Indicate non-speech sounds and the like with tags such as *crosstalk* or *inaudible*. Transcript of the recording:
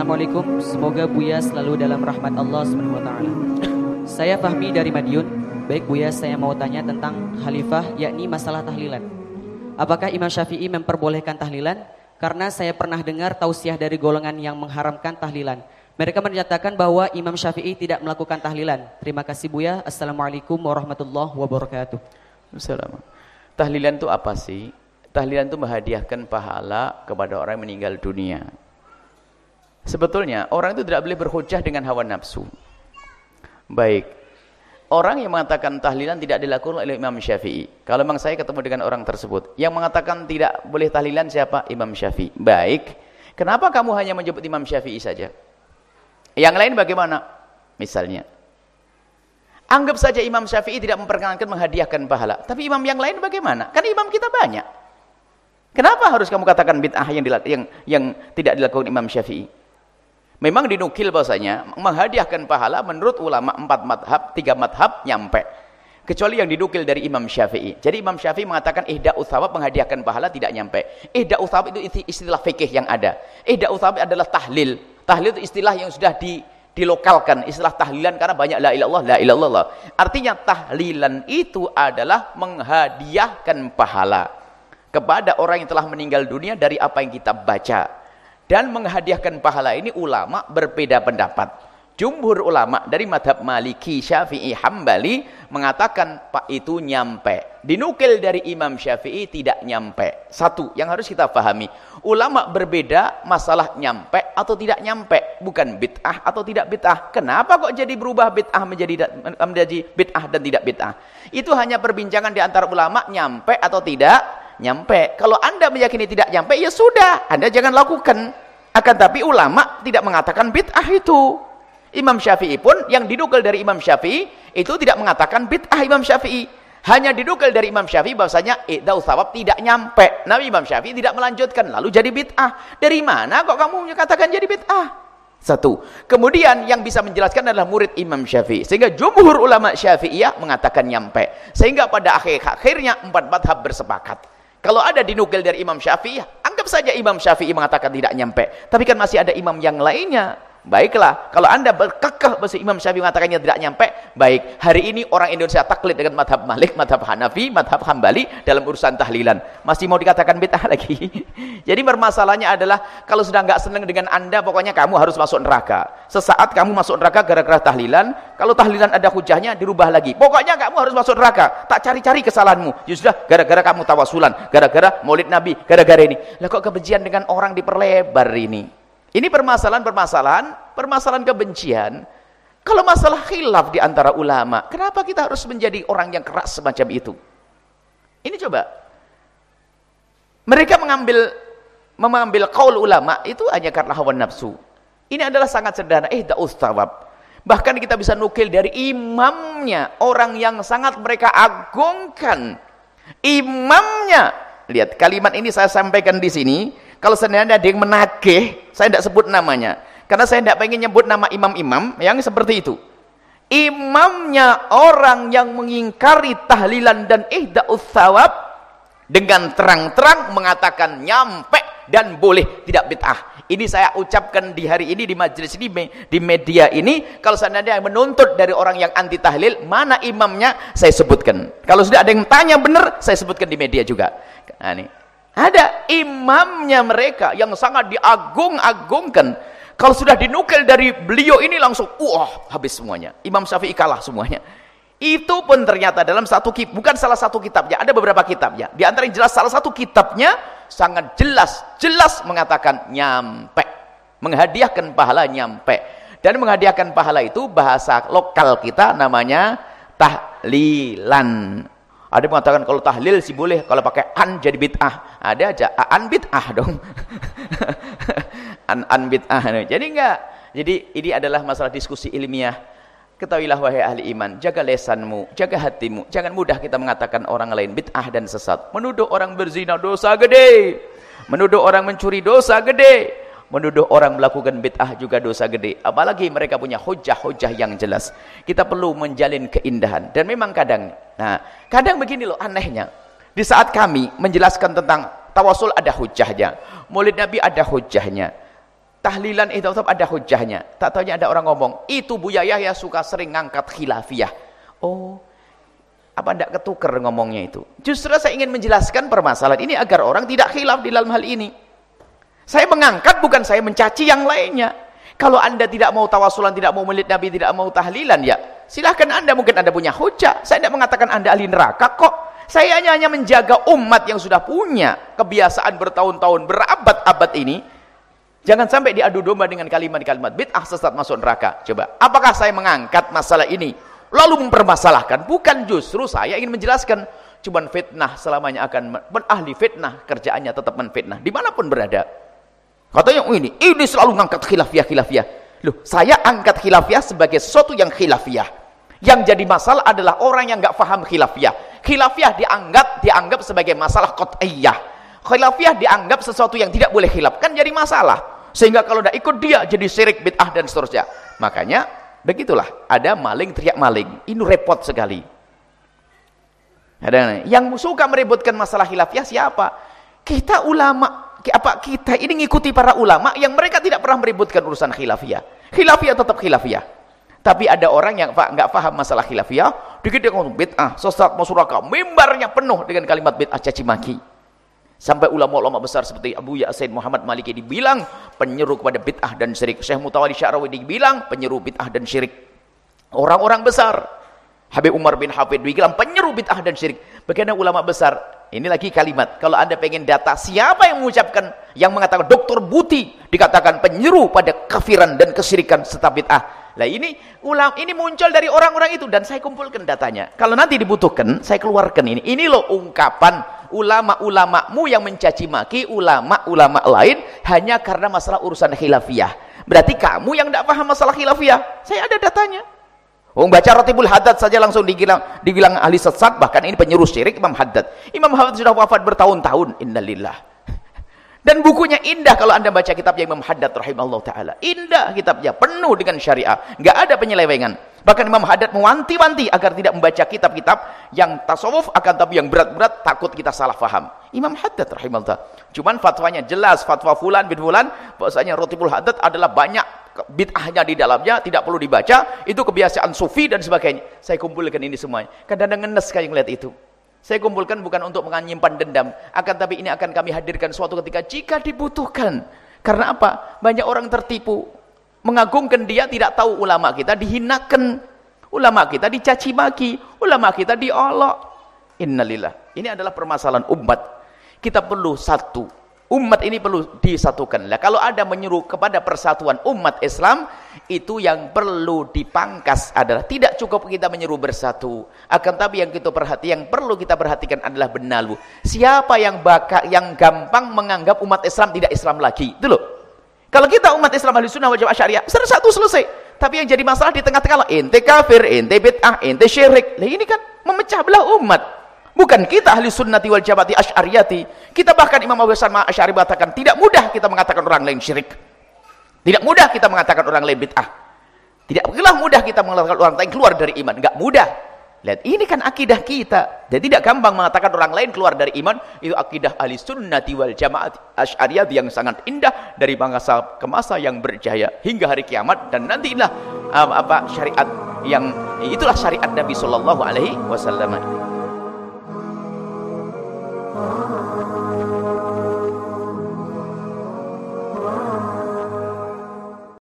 Assalamualaikum, semoga Buya selalu dalam rahmat Allah SWT. Saya Fahmi dari Madiun. Baik Buya, saya mau tanya tentang khalifah, yakni masalah tahlilan. Apakah Imam Syafi'i memperbolehkan tahlilan? Karena saya pernah dengar tausiah dari golongan yang mengharamkan tahlilan. Mereka menyatakan bahwa Imam Syafi'i tidak melakukan tahlilan. Terima kasih Buya. Assalamualaikum warahmatullahi wabarakatuh. Assalamualaikum. Tahlilan itu apa sih? Tahlilan itu menghadiahkan pahala kepada orang yang meninggal dunia. Sebetulnya orang itu tidak boleh berhujah dengan hawa nafsu. Baik. Orang yang mengatakan tahlilan tidak dilakukan oleh Imam Syafi'i. Kalau memang saya ketemu dengan orang tersebut. Yang mengatakan tidak boleh tahlilan siapa? Imam Syafi'i. Baik. Kenapa kamu hanya menyebut Imam Syafi'i saja? Yang lain bagaimana? Misalnya. Anggap saja Imam Syafi'i tidak memperkenankan menghadiahkan pahala. Tapi imam yang lain bagaimana? Kan imam kita banyak. Kenapa harus kamu katakan bid'ah yang, yang, yang tidak dilakukan Imam Syafi'i? Memang dinukil bahasanya menghadiahkan pahala menurut ulama empat madhab, tiga madhab nyampe. Kecuali yang dinukil dari Imam Syafi'i. Jadi Imam Syafi'i mengatakan ihda uthawab menghadiahkan pahala tidak nyampe. Ihda uthawab itu istilah fikih yang ada. Ihda uthawab adalah tahlil. Tahlil itu istilah yang sudah di, dilokalkan. Istilah tahlilan karena banyak la ilallah, la ilallah. Artinya tahlilan itu adalah menghadiahkan pahala kepada orang yang telah meninggal dunia dari apa yang kita baca dan menghadiahkan pahala ini ulama berbeda pendapat. Jumhur ulama dari madhab Maliki, Syafi'i, Hambali mengatakan pak itu nyampe. Dinukil dari Imam Syafi'i tidak nyampe. Satu yang harus kita pahami. Ulama berbeda masalah nyampe atau tidak nyampe. Bukan bid'ah atau tidak bid'ah. Kenapa kok jadi berubah bid'ah menjadi, menjadi bid'ah dan tidak bid'ah? Itu hanya perbincangan di antara ulama nyampe atau tidak nyampe. Kalau anda meyakini tidak nyampe, ya sudah, anda jangan lakukan. Akan tapi ulama tidak mengatakan bid'ah itu. Imam Syafi'i pun yang didukul dari Imam Syafi'i itu tidak mengatakan bid'ah Imam Syafi'i. Hanya didukul dari Imam Syafi'i bahwasanya idau thawab tidak nyampe. Nabi Imam Syafi'i tidak melanjutkan lalu jadi bid'ah. Dari mana kok kamu menyatakan jadi bid'ah? Satu. Kemudian yang bisa menjelaskan adalah murid Imam Syafi'i. Sehingga jumhur ulama Syafi'iyah mengatakan nyampe. Sehingga pada akhir-akhirnya empat madhab bersepakat. Kalau ada dinukil dari Imam Syafi'i, anggap saja Imam Syafi'i mengatakan tidak nyampe. Tapi kan masih ada imam yang lainnya Baiklah, kalau anda berkekeh bahwa Imam Syafi'i mengatakannya tidak nyampe, baik. Hari ini orang Indonesia taklid dengan madhab Malik, madhab Hanafi, madhab Hambali dalam urusan tahlilan. Masih mau dikatakan bid'ah lagi. *laughs* Jadi permasalahannya adalah kalau sudah nggak senang dengan anda, pokoknya kamu harus masuk neraka. Sesaat kamu masuk neraka gara-gara tahlilan, kalau tahlilan ada hujahnya dirubah lagi. Pokoknya kamu harus masuk neraka. Tak cari-cari kesalahanmu. Ya sudah, gara-gara kamu tawasulan, gara-gara maulid Nabi, gara-gara ini. Lah kok kebencian dengan orang diperlebar ini? Ini permasalahan-permasalahan, permasalahan kebencian. Kalau masalah khilaf di antara ulama, kenapa kita harus menjadi orang yang keras semacam itu? Ini coba. Mereka mengambil mengambil kaul ulama itu hanya karena hawa nafsu. Ini adalah sangat sederhana. Eh, da'us tawab. Bahkan kita bisa nukil dari imamnya, orang yang sangat mereka agungkan. Imamnya. Lihat, kalimat ini saya sampaikan di sini kalau seandainya ada yang menagih, saya tidak sebut namanya. Karena saya tidak pengen nyebut nama imam-imam yang seperti itu. Imamnya orang yang mengingkari tahlilan dan ihda'us thawab dengan terang-terang mengatakan nyampe dan boleh tidak bid'ah. Ini saya ucapkan di hari ini di majelis ini di media ini kalau seandainya menuntut dari orang yang anti tahlil mana imamnya saya sebutkan. Kalau sudah ada yang tanya benar saya sebutkan di media juga. Nah, ini. Ada imamnya mereka yang sangat diagung-agungkan. Kalau sudah dinukil dari beliau ini langsung, wah habis semuanya. Imam Syafi'i kalah semuanya. Itu pun ternyata dalam satu kitab, bukan salah satu kitabnya, ada beberapa kitabnya. Di antara yang jelas salah satu kitabnya sangat jelas, jelas mengatakan nyampe. Menghadiahkan pahala nyampe. Dan menghadiahkan pahala itu bahasa lokal kita namanya tahlilan. Ada mengatakan kalau tahlil sih boleh, kalau pakai an jadi bid'ah. Ada aja an bid'ah dong. *laughs* an an bid'ah. Jadi enggak. Jadi ini adalah masalah diskusi ilmiah. Ketahuilah wahai ahli iman, jaga lesanmu, jaga hatimu. Jangan mudah kita mengatakan orang lain bid'ah dan sesat. Menuduh orang berzina dosa gede. Menuduh orang mencuri dosa gede menuduh orang melakukan bid'ah juga dosa gede. Apalagi mereka punya hujah-hujah yang jelas. Kita perlu menjalin keindahan. Dan memang kadang, nah, kadang begini loh anehnya. Di saat kami menjelaskan tentang tawasul ada hujahnya. Maulid Nabi ada hujahnya. tahlilan itu tetap ada hujahnya. Tak tahunya ada orang ngomong, itu Buya Yahya suka sering ngangkat khilafiyah. Oh, apa tidak ketuker ngomongnya itu? Justru saya ingin menjelaskan permasalahan ini agar orang tidak khilaf di dalam hal ini. Saya mengangkat bukan saya mencaci yang lainnya. Kalau anda tidak mau tawasulan, tidak mau melid Nabi, tidak mau tahlilan, ya silahkan anda. Mungkin anda punya hujah. Saya tidak mengatakan anda ahli neraka kok. Saya hanya, hanya menjaga umat yang sudah punya kebiasaan bertahun-tahun, berabad-abad ini. Jangan sampai diadu domba dengan kalimat-kalimat bid'ah sesat masuk neraka. Coba, apakah saya mengangkat masalah ini lalu mempermasalahkan? Bukan justru saya ingin menjelaskan cuman fitnah selamanya akan ahli fitnah kerjaannya tetap menfitnah di mana pun berada. Katanya oh ini, ini selalu mengangkat khilafiyah-khilafiyah. Loh, saya angkat khilafiyah sebagai sesuatu yang khilafiyah. Yang jadi masalah adalah orang yang enggak faham khilafiyah. Khilafiyah dianggap dianggap sebagai masalah qat'iyah. Khilafiyah dianggap sesuatu yang tidak boleh khilaf. Kan jadi masalah. Sehingga kalau tidak ikut dia jadi syirik, bid'ah dan seterusnya. Makanya begitulah, ada maling teriak maling. Ini repot sekali. Ada yang suka meributkan masalah khilafiyah siapa? Kita ulama apa kita ini ngikuti para ulama yang mereka tidak pernah meributkan urusan khilafiyah. Khilafiyah tetap khilafiyah. Tapi ada orang yang enggak paham masalah khilafiyah, dikit dia ngomong bid'ah, sesat masyarakat, mimbarnya penuh dengan kalimat bid'ah caci maki. Sampai ulama-ulama besar seperti Abu Ya'said Muhammad Maliki dibilang penyeru kepada bid'ah dan syirik. Syekh Mutawali Sya'rawi dibilang penyeru bid'ah dan syirik. Orang-orang besar. Habib Umar bin Hafid dibilang penyeru bid'ah dan syirik. Bagaimana ulama besar ini lagi kalimat. Kalau anda pengen data siapa yang mengucapkan, yang mengatakan Dokter Buti dikatakan penyeru pada kafiran dan kesyirikan serta bid'ah. Lah ini ulam ini muncul dari orang-orang itu dan saya kumpulkan datanya. Kalau nanti dibutuhkan, saya keluarkan ini. Ini loh ungkapan ulama-ulamamu yang mencaci maki ulama-ulama lain hanya karena masalah urusan khilafiyah. Berarti kamu yang tidak paham masalah khilafiyah. Saya ada datanya. Oh, baca Ratibul Haddad saja langsung dibilang, dibilang ahli sesat, bahkan ini penyuruh syirik Imam Haddad. Imam Haddad sudah wafat bertahun-tahun. Innalillah. *laughs* Dan bukunya indah kalau anda baca kitabnya Imam Haddad rahimahullah ta'ala. Indah kitabnya, penuh dengan syariah. Enggak ada penyelewengan. Bahkan Imam Haddad mewanti-wanti agar tidak membaca kitab-kitab yang tasawuf, akan tapi yang berat-berat, takut kita salah faham. Imam Haddad rahimahullah. Cuman fatwanya jelas, fatwa fulan bin fulan, bahasanya Ratibul Haddad adalah banyak bid'ahnya di dalamnya tidak perlu dibaca itu kebiasaan sufi dan sebagainya. Saya kumpulkan ini semuanya. Kadang-kadang ngenes kayak ngeliat itu. Saya kumpulkan bukan untuk menyimpan dendam. Akan tapi ini akan kami hadirkan suatu ketika jika dibutuhkan. Karena apa? Banyak orang tertipu. Mengagungkan dia tidak tahu ulama kita dihinakan. Ulama kita dicaci maki. Ulama kita diolok. Innalillah. Ini adalah permasalahan umat. Kita perlu satu umat ini perlu disatukan. Lah kalau ada menyuruh kepada persatuan umat Islam, itu yang perlu dipangkas adalah tidak cukup kita menyuruh bersatu. Akan tapi yang kita perhati yang perlu kita perhatikan adalah benalu. Siapa yang bakal yang gampang menganggap umat Islam tidak Islam lagi? Itu loh. Kalau kita umat Islam ahli sunnah wajib syariah, satu selesai. Tapi yang jadi masalah di tengah-tengah, ente kafir, ente bid'ah, ente syirik. Lah ini kan memecah belah umat. Bukan kita ahli sunnati wal jabati asy'ariyati. Kita bahkan Imam Abu Hasan Asy'ari mengatakan tidak mudah kita mengatakan orang lain syirik. Tidak mudah kita mengatakan orang lain bid'ah. Tidak mudah kita mengatakan orang lain keluar dari iman. Enggak mudah. Lihat, ini kan akidah kita. Dan tidak gampang mengatakan orang lain keluar dari iman. Itu akidah ahli sunnati wal jamaat asy'ariyah yang sangat indah dari masa ke masa yang berjaya hingga hari kiamat dan nanti inilah um, apa syariat yang itulah syariat Nabi sallallahu alaihi wasallam.